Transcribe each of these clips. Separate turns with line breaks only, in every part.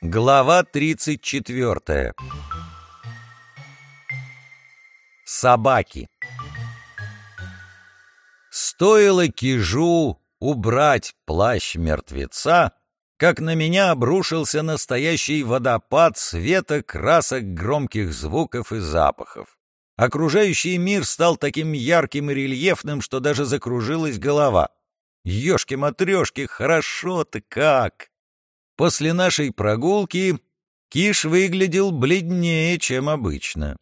Глава 34 Собаки Стоило кижу убрать плащ мертвеца, как на меня обрушился настоящий водопад света, красок, громких звуков и запахов. Окружающий мир стал таким ярким и рельефным, что даже закружилась голова. Ёшки-матрёшки, хорошо-то как! После нашей прогулки Киш выглядел бледнее, чем обычно.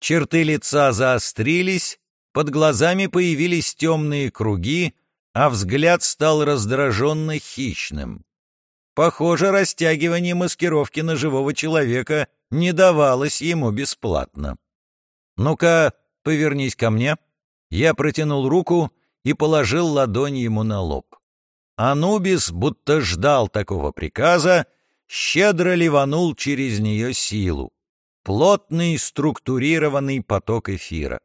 Черты лица заострились, под глазами появились темные круги, а взгляд стал раздраженно хищным. Похоже, растягивание маскировки на живого человека не давалось ему бесплатно. «Ну-ка, повернись ко мне». Я протянул руку и положил ладонь ему на лоб. Анубис, будто ждал такого приказа, щедро ливанул через нее силу. Плотный структурированный поток эфира.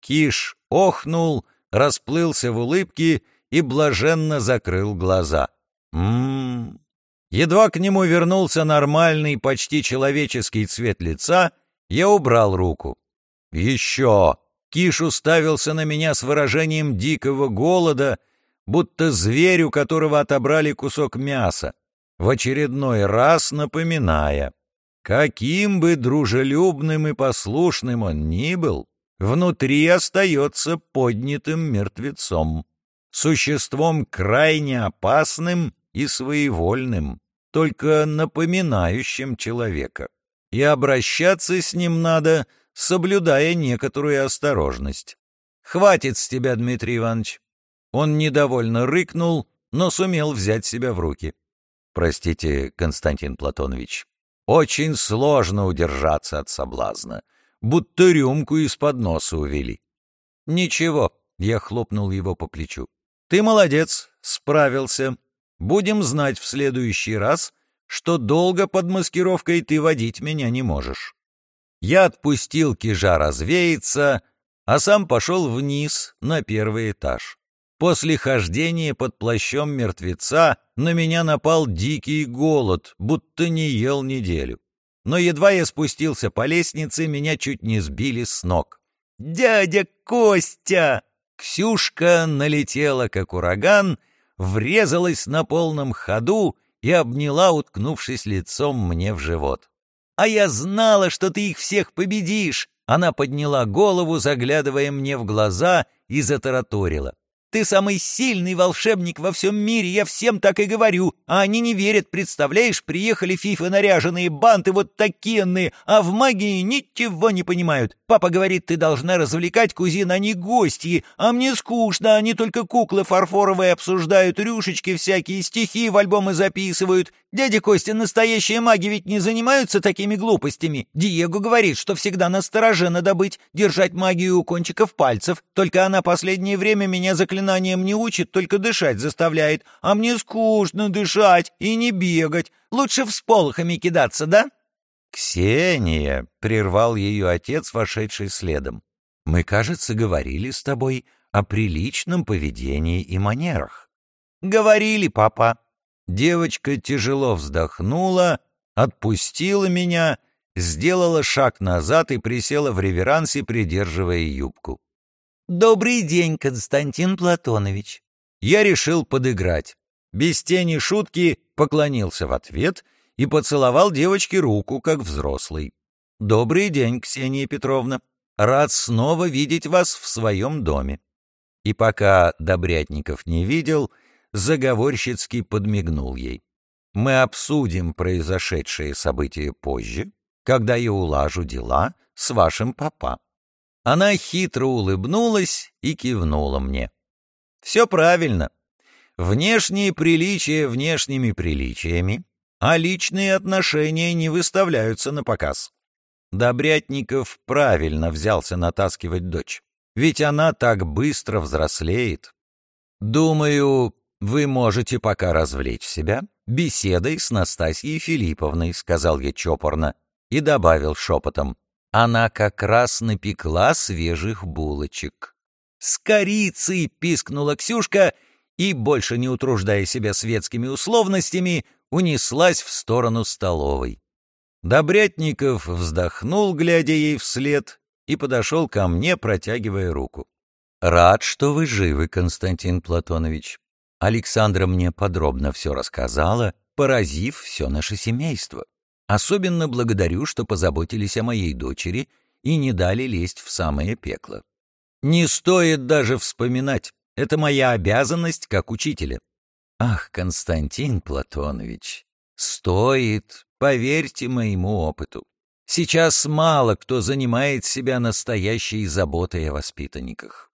Киш охнул, расплылся в улыбке и блаженно закрыл глаза. Ммм. Едва к нему вернулся нормальный, почти человеческий цвет лица, я убрал руку. Еще. Киш уставился на меня с выражением дикого голода, будто зверь, у которого отобрали кусок мяса, в очередной раз напоминая, каким бы дружелюбным и послушным он ни был, внутри остается поднятым мертвецом, существом крайне опасным и своевольным, только напоминающим человека. И обращаться с ним надо, соблюдая некоторую осторожность. «Хватит с тебя, Дмитрий Иванович. Он недовольно рыкнул, но сумел взять себя в руки. «Простите, Константин Платонович, очень сложно удержаться от соблазна, будто рюмку из-под носа увели». «Ничего», — я хлопнул его по плечу. «Ты молодец, справился. Будем знать в следующий раз, что долго под маскировкой ты водить меня не можешь». Я отпустил кижа развеяться, а сам пошел вниз на первый этаж. После хождения под плащом мертвеца на меня напал дикий голод, будто не ел неделю. Но едва я спустился по лестнице, меня чуть не сбили с ног. «Дядя Костя!» Ксюшка налетела, как ураган, врезалась на полном ходу и обняла, уткнувшись лицом мне в живот. «А я знала, что ты их всех победишь!» Она подняла голову, заглядывая мне в глаза, и затараторила. Ты самый сильный волшебник во всем мире, я всем так и говорю. А они не верят, представляешь, приехали фифы наряженные, банты вот такие, а в магии ничего не понимают. Папа говорит, ты должна развлекать кузин, а не гости. А мне скучно, они только куклы фарфоровые обсуждают, рюшечки всякие, стихи в альбомы записывают. Дядя Костя, настоящие маги ведь не занимаются такими глупостями. Диего говорит, что всегда настороже надо быть, держать магию у кончиков пальцев. Только она последнее время меня заклинанием не учит, только дышать заставляет. А мне скучно дышать и не бегать. Лучше всполохами кидаться, да?
«Ксения!» — прервал ее отец, вошедший следом. «Мы, кажется, говорили с тобой о приличном поведении и манерах».
«Говорили, папа», Девочка тяжело вздохнула, отпустила меня, сделала шаг назад и присела в реверансе, придерживая юбку. «Добрый день, Константин Платонович!» Я решил подыграть. Без тени шутки поклонился в ответ и поцеловал девочке руку, как взрослый. «Добрый день, Ксения Петровна! Рад снова видеть вас в своем доме!» И пока Добрятников не видел, — заговорщицки подмигнул ей. «Мы обсудим произошедшие события позже, когда я улажу дела с вашим папа». Она хитро улыбнулась и кивнула мне. «Все правильно. Внешние приличия внешними приличиями, а личные отношения не выставляются на показ». Добрятников правильно взялся натаскивать дочь, ведь она так быстро взрослеет. Думаю, «Вы можете пока развлечь себя беседой с Настасьей Филипповной», — сказал я чопорно и добавил шепотом. «Она как раз напекла свежих булочек». «С корицей!» — пискнула Ксюшка и, больше не утруждая себя светскими условностями, унеслась в сторону столовой. Добрятников вздохнул, глядя ей вслед, и подошел ко мне, протягивая руку. «Рад, что вы живы, Константин Платонович. Александра мне подробно все рассказала, поразив все наше семейство. Особенно благодарю, что позаботились о моей дочери и не дали лезть в самое пекло. Не стоит даже вспоминать. Это моя обязанность как учителя. Ах, Константин Платонович, стоит, поверьте моему опыту. Сейчас мало кто занимает себя настоящей заботой о воспитанниках.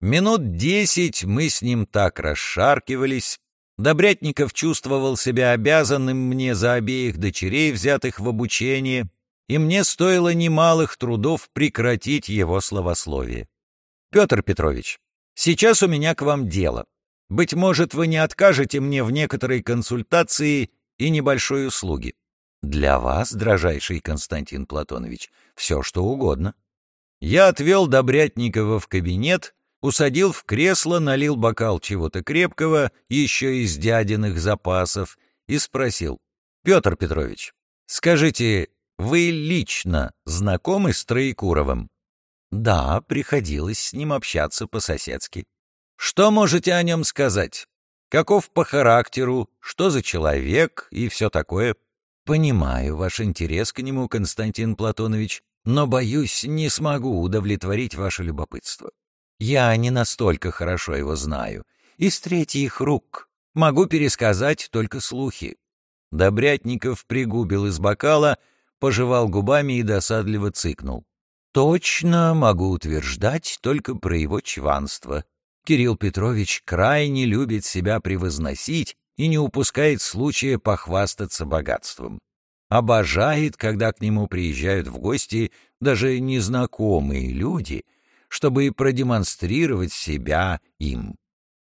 Минут десять мы с ним так расшаркивались. Добрятников чувствовал себя обязанным мне за обеих дочерей, взятых в обучение, и мне стоило немалых трудов прекратить его словословие. «Петр Петрович, сейчас у меня к вам дело. Быть может, вы не откажете мне в некоторой консультации и небольшой услуге. Для вас, дрожайший Константин Платонович, все что угодно». Я отвел Добрятникова в кабинет, усадил в кресло, налил бокал чего-то крепкого, еще из дядиных запасов, и спросил, «Петр Петрович, скажите, вы лично знакомы с Троекуровым?» «Да, приходилось с ним общаться по-соседски». «Что можете о нем сказать? Каков по характеру, что за человек и все такое?» «Понимаю ваш интерес к нему, Константин Платонович, но, боюсь, не смогу удовлетворить ваше любопытство. Я не настолько хорошо его знаю. Из третьих рук. Могу пересказать только слухи. Добрятников пригубил из бокала, пожевал губами и досадливо цыкнул. Точно могу утверждать только про его чванство. Кирилл Петрович крайне любит себя превозносить и не упускает случая похвастаться богатством. Обожает, когда к нему приезжают в гости даже незнакомые люди — чтобы продемонстрировать себя им.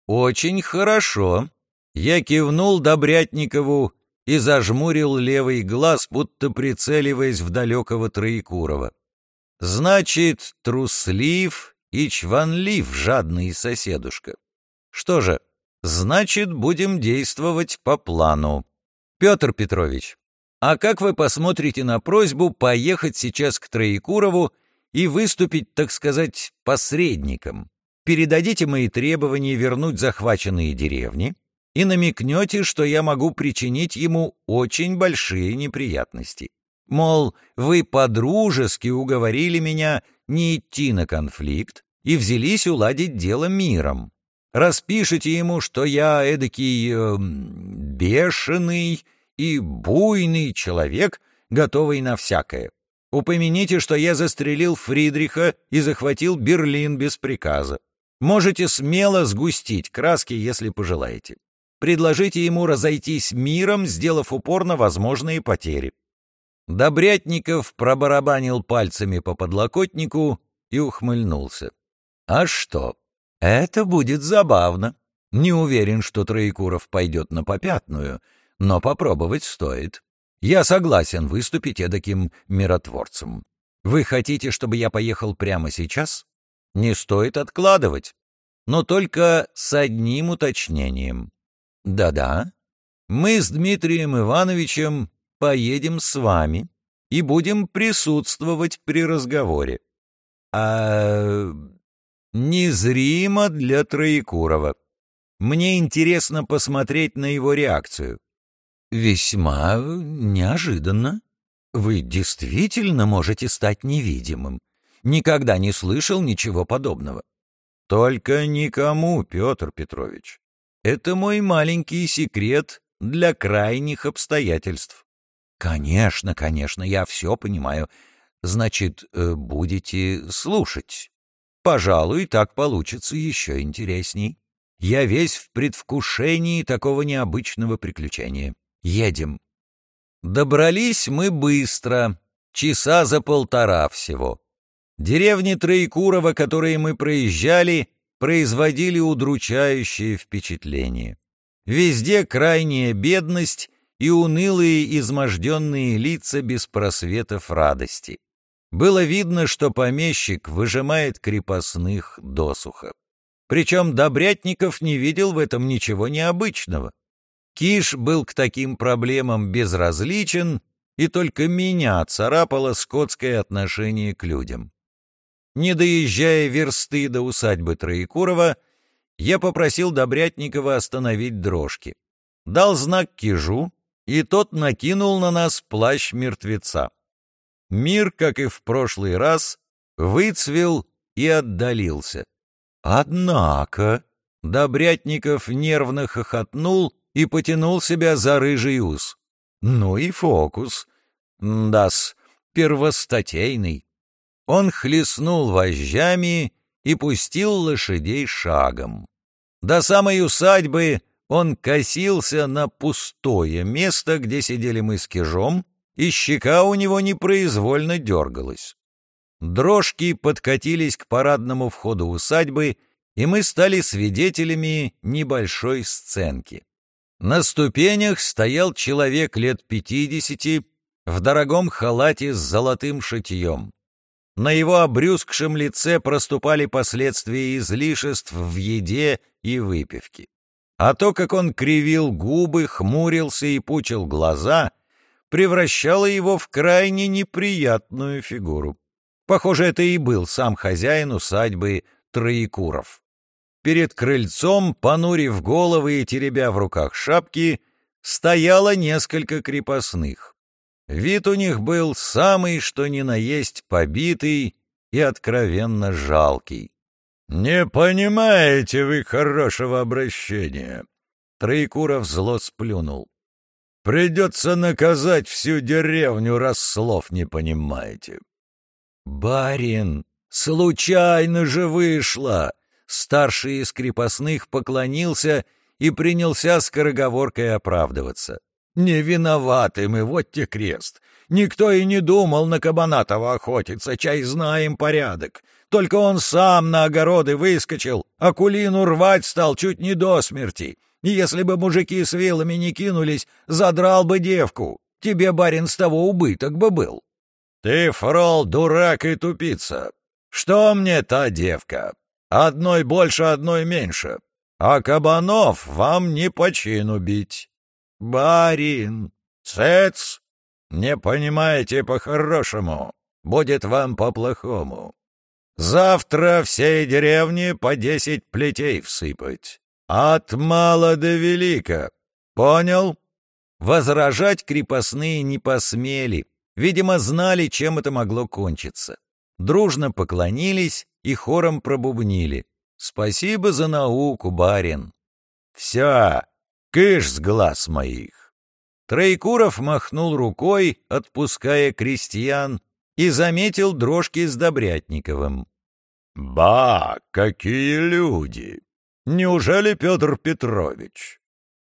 «Очень хорошо!» Я кивнул Добрятникову и зажмурил левый глаз, будто прицеливаясь в далекого Троекурова. «Значит, труслив и чванлив жадный соседушка. Что же, значит, будем действовать по плану. Петр Петрович, а как вы посмотрите на просьбу поехать сейчас к Троекурову и выступить, так сказать, посредником. Передадите мои требования вернуть захваченные деревни и намекнете, что я могу причинить ему очень большие неприятности. Мол, вы подружески уговорили меня не идти на конфликт и взялись уладить дело миром. Распишите ему, что я эдакий э, бешеный и буйный человек, готовый на всякое. Упомяните, что я застрелил Фридриха и захватил Берлин без приказа. Можете смело сгустить краски, если пожелаете. Предложите ему разойтись миром, сделав упор на возможные потери. Добрятников пробарабанил пальцами по подлокотнику и ухмыльнулся. А что? Это будет забавно. Не уверен, что Троекуров пойдет на попятную, но попробовать стоит. Я согласен выступить эдаким миротворцем. Вы хотите, чтобы я поехал прямо сейчас? Не стоит откладывать. Но только с одним уточнением. Да-да, мы с Дмитрием Ивановичем поедем с вами и будем присутствовать при разговоре. А незримо для Троекурова. Мне интересно посмотреть на его реакцию. «Весьма неожиданно. Вы действительно можете стать невидимым. Никогда не слышал ничего подобного». «Только никому, Петр Петрович. Это мой маленький секрет для крайних обстоятельств». «Конечно, конечно, я все понимаю. Значит, э, будете слушать. Пожалуй, так получится еще интересней. Я весь в предвкушении такого необычного приключения. Едем. Добрались мы быстро, часа за полтора всего. Деревни Троекурова, которые мы проезжали, производили удручающее впечатление. Везде крайняя бедность и унылые изможденные лица без просветов радости. Было видно, что помещик выжимает крепостных досуха. Причем Добрятников не видел в этом ничего необычного. Киш был к таким проблемам безразличен, и только меня царапало скотское отношение к людям. Не доезжая версты до усадьбы Троекурова, я попросил Добрятникова остановить дрожки. Дал знак Кижу, и тот накинул на нас плащ мертвеца. Мир, как и в прошлый раз, выцвел и отдалился. Однако Добрятников нервно хохотнул и потянул себя за рыжий ус. Ну и фокус. Дас, первостатейный. Он хлестнул вожжами и пустил лошадей шагом. До самой усадьбы он косился на пустое место, где сидели мы с кижом, и щека у него непроизвольно дергалась. Дрожки подкатились к парадному входу усадьбы, и мы стали свидетелями небольшой сценки. На ступенях стоял человек лет пятидесяти в дорогом халате с золотым шитьем. На его обрюзгшем лице проступали последствия излишеств в еде и выпивке. А то, как он кривил губы, хмурился и пучил глаза, превращало его в крайне неприятную фигуру. Похоже, это и был сам хозяин усадьбы Троекуров. Перед крыльцом, понурив головы и теребя в руках шапки, стояло несколько крепостных. Вид у них был самый, что ни на есть, побитый и откровенно жалкий. «Не понимаете вы хорошего обращения!» Троекуров зло сплюнул. «Придется наказать всю деревню, раз слов не понимаете». «Барин, случайно же вышло!» Старший из крепостных поклонился и принялся скороговоркой оправдываться. «Не виноваты мы, вот те крест. Никто и не думал на Кабанатова охотиться, чай знаем порядок. Только он сам на огороды выскочил, а кулину рвать стал чуть не до смерти. И если бы мужики с вилами не кинулись, задрал бы девку. Тебе, барин, с того убыток бы был. Ты, фрол, дурак и тупица. Что мне та девка? Одной больше, одной меньше. А кабанов вам не по чину бить. Барин, цец, не понимаете по-хорошему, будет вам по-плохому. Завтра всей деревне по десять плетей всыпать. От мала до велика. Понял? Возражать крепостные не посмели, Видимо, знали, чем это могло кончиться. Дружно поклонились и хором пробубнили. «Спасибо за науку, барин!» «Все, кыш с глаз моих!» Троекуров махнул рукой, отпуская крестьян, и заметил дрожки с Добрятниковым. «Ба, какие люди! Неужели Петр Петрович?»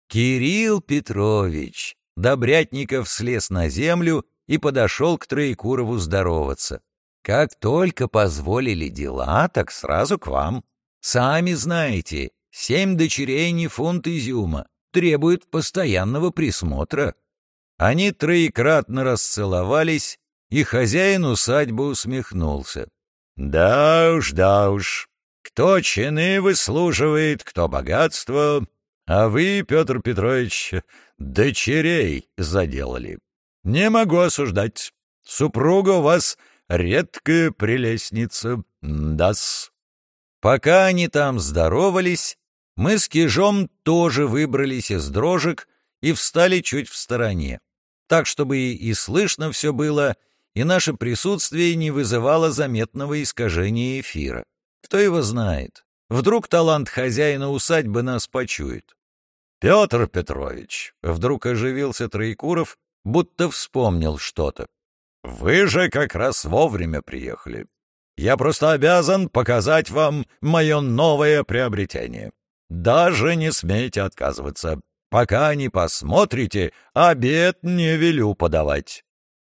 «Кирилл Петрович!» Добрятников слез на землю и подошел к Троекурову здороваться. «Как только позволили дела, так сразу к вам. Сами знаете, семь дочерей не фунт изюма, требуют постоянного присмотра». Они троекратно расцеловались, и хозяин усадьбы усмехнулся. «Да уж, да уж, кто чины выслуживает, кто богатство, а вы, Петр Петрович, дочерей заделали». Не могу осуждать. Супруга у вас редкая прелестница, дас. Пока они там здоровались, мы с Кижом тоже выбрались из дрожек и встали чуть в стороне, так, чтобы и слышно все было, и наше присутствие не вызывало заметного искажения эфира. Кто его знает? Вдруг талант хозяина усадьбы нас почует. «Петр Петрович!» — вдруг оживился Троекуров будто вспомнил что-то. «Вы же как раз вовремя приехали. Я просто обязан показать вам мое новое приобретение. Даже не смейте отказываться. Пока не посмотрите, обед не велю подавать».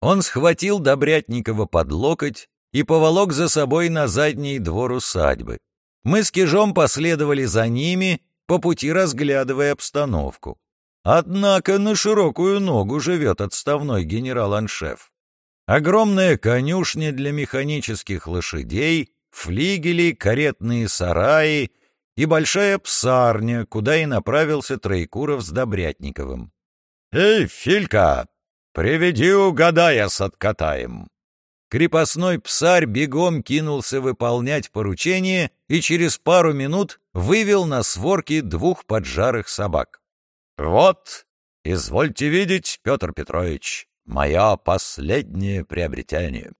Он схватил Добрятникова под локоть и поволок за собой на задний двор усадьбы. Мы с Кижом последовали за ними, по пути разглядывая обстановку. Однако на широкую ногу живет отставной генерал-аншеф. Огромная конюшня для механических лошадей, флигели, каретные сараи и большая псарня, куда и направился Троекуров с Добрятниковым. «Эй, Филька, приведи угадая с откатаем!» Крепостной псарь бегом кинулся выполнять поручение и через пару минут вывел на сворки двух поджарых собак. «Вот, извольте видеть, Петр Петрович, мое последнее приобретение.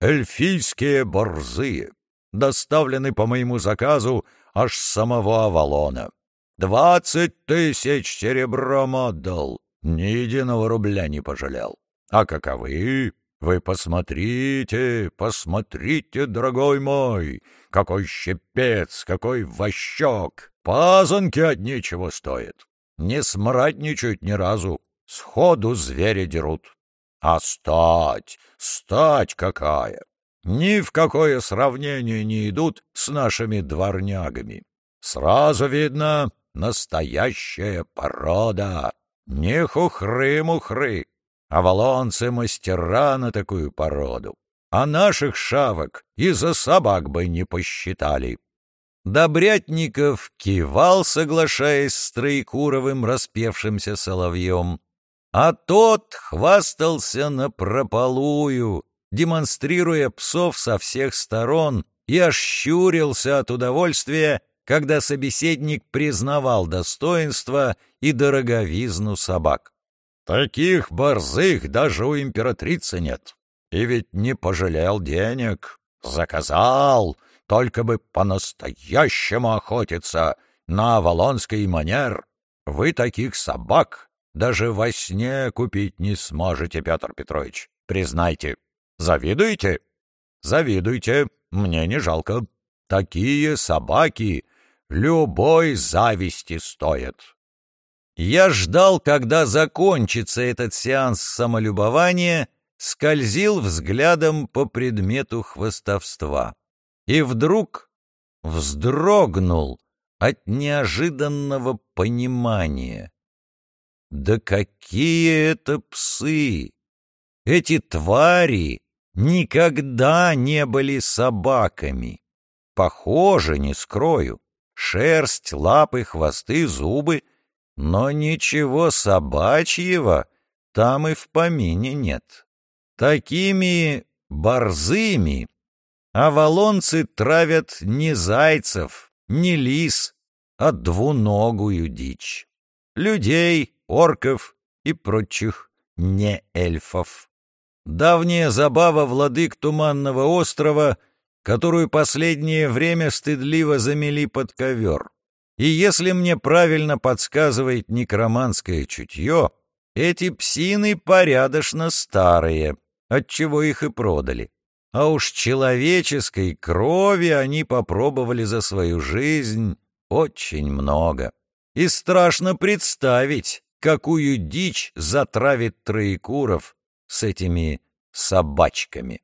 Эльфийские борзые, доставлены по моему заказу аж самого Авалона. Двадцать тысяч серебром отдал, ни единого рубля не пожалел. А каковы? Вы посмотрите, посмотрите, дорогой мой, какой щепец, какой вощок, пазанки от нечего стоят. Не смрадничают ни разу, сходу звери дерут. А стать, стать какая! Ни в какое сравнение не идут с нашими дворнягами. Сразу видно, настоящая порода. Не хухры-мухры, а волонцы мастера на такую породу. А наших шавок и за собак бы не посчитали. Добрятников кивал, соглашаясь с Троекуровым, распевшимся соловьем, а тот хвастался напропалую, демонстрируя псов со всех сторон, и ощурился от удовольствия, когда собеседник признавал достоинство и дороговизну собак. «Таких борзых даже у императрицы нет. И ведь не пожалел денег. Заказал, только бы по-настоящему охотиться на Авалонский манер. Вы таких собак даже во сне купить не сможете, Петр Петрович. Признайте, Завидуете? Завидуйте, мне не жалко. Такие собаки любой зависти стоят. Я ждал, когда закончится этот сеанс самолюбования, скользил взглядом по предмету хвостовства. И вдруг вздрогнул от неожиданного понимания. Да какие это псы! Эти твари никогда не были собаками. Похоже, не скрою, шерсть, лапы, хвосты, зубы, но ничего собачьего там и в помине нет. Такими борзыми авалонцы травят не зайцев, не лис, а двуногую дичь. Людей, орков и прочих не эльфов. Давняя забава владык Туманного острова, которую последнее время стыдливо замели под ковер. И если мне правильно подсказывает некроманское чутье, эти псины порядочно старые, отчего их и продали. А уж человеческой крови они попробовали за свою жизнь очень много. И страшно представить, какую дичь затравит Троекуров, с этими собачками.